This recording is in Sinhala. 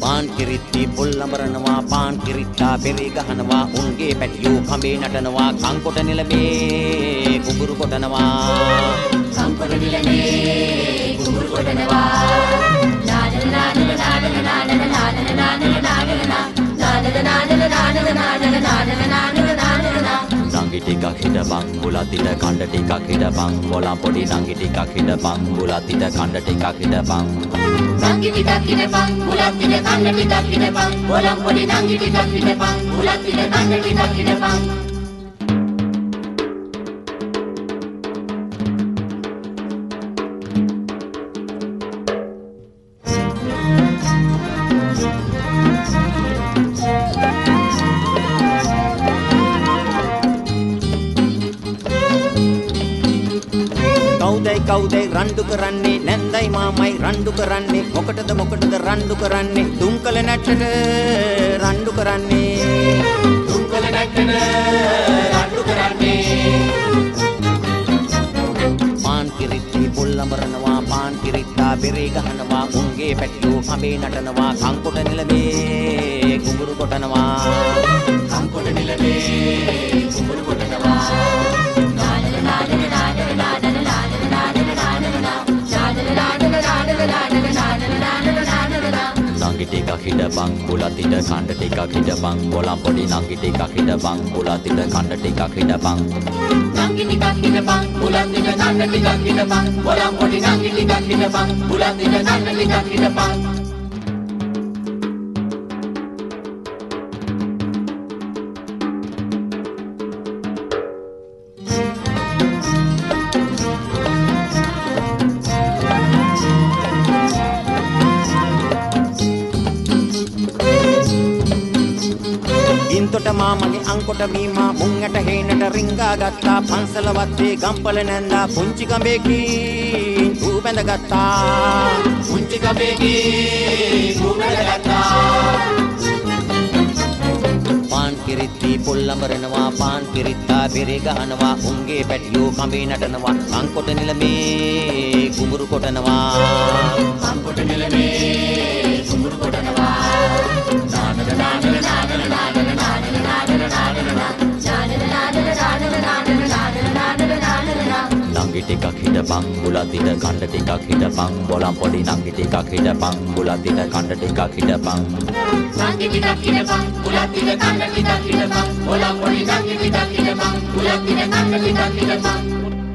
පාන් කිරිත්ති පොල්ලඹරනවා පාන් කිරිත්තා පෙරේ ගහනවා උන්ගේ පැටියෝ කඹේ නටනවා කංකොට නිලමේ කුඹුරු කොටනවා කම්පන නිලමේ කුඹුරු කොටනවා නාදන නාදන නාදන නාදන නාදන නාදන නාදන නාදන නාදන නාදන නාදන නාදන නාදන නාදන නංගි ටිකක් හිටපන් බුලත් ඉත කණ්ඩ ටිකක් හිටපන් බොලම් පොඩි නංගි ටිකක් හිටපන් බුලත් ඉත කණ්ඩ ටිකක් හිටපන් නංගි ටිකක් හිටපන් බුලත් ඉත කන්න ටිකක් හිටපන් බොලම් පොඩි නංගි ටිකක් හිටපන් බුලත් ඉත කන්න ටිකක් හිටපන් කවුදයි කවුදයි රණ්ඩු කරන්නේ නැන්දයි මාමයි. රණ්ඩු කරන්නේ මොකටද? මොකටද? රණ්ඩු කරන්නේ දුම්කල නැට්ටට. රණ්ඩු කරන්නේ දුම්කල නැට්ටට. රණ්ඩු කරන්නේ පාන් කිරිත්ති පොල්ලඹරනවා පාන් කිරිත්තා බෙරේ ගහනවා උන්ගේ පැටියෝ කඹේ නටනවා කංකොට නිලමේ කුඹුරු කොටනවා. නංගි ටිකක් හිටපන් බුලත් ඉත කණ්ඩ ටිකක් හිටපන් බොලම් පොඩි නංගි ටිකක් හිටපන් බුලත් ඉත කණ්ඩ ටිකක් හිටපන් නංගි ටිකක් හිටපන් බුලත් ඉත කන්න ටිකක් හිටපන් බොලම් පොඩි නංගි ටිකක් හිටපන් බුලත් ඉත කන්න ටිකක් හිටපන් ඉන්තොට මාමගේ අංකොට මීමා මුං ඇට හේනට රිංගා ගත්තා පන්සල වත්තේ ගම්පල නැන්දා පුංචි ගඹේකින් ඌ බැඳගත්තා. පුංචි ගඹේකින් ඌ බැඳගත්තා. පාන් කිරිත්ති පොල්ලඹරනවා පාන් කිරිත්තා බෙරේ ගහනවා උන්ගේ පැටියෝ කඹේ නටනවා අංකොට නිලමේ කුඹුරු කොටනවා හිටපන් බුලත් ඉත කණ්ඩ ටිකක් හිටපන් බොලම් පොඩි නංගි ටිකක් හිටපන් බුලත් ඉත කණ්ඩ ටිකක් හිටපන් නංගි ටිකක් හිටපන් බුලත් ඉත කන්න ටිකක් හිටපන් බොලම් පොඩි නංගි ටිකක් හිටපන් බුලත් ඉත කන්න ටිකක් හිටපන්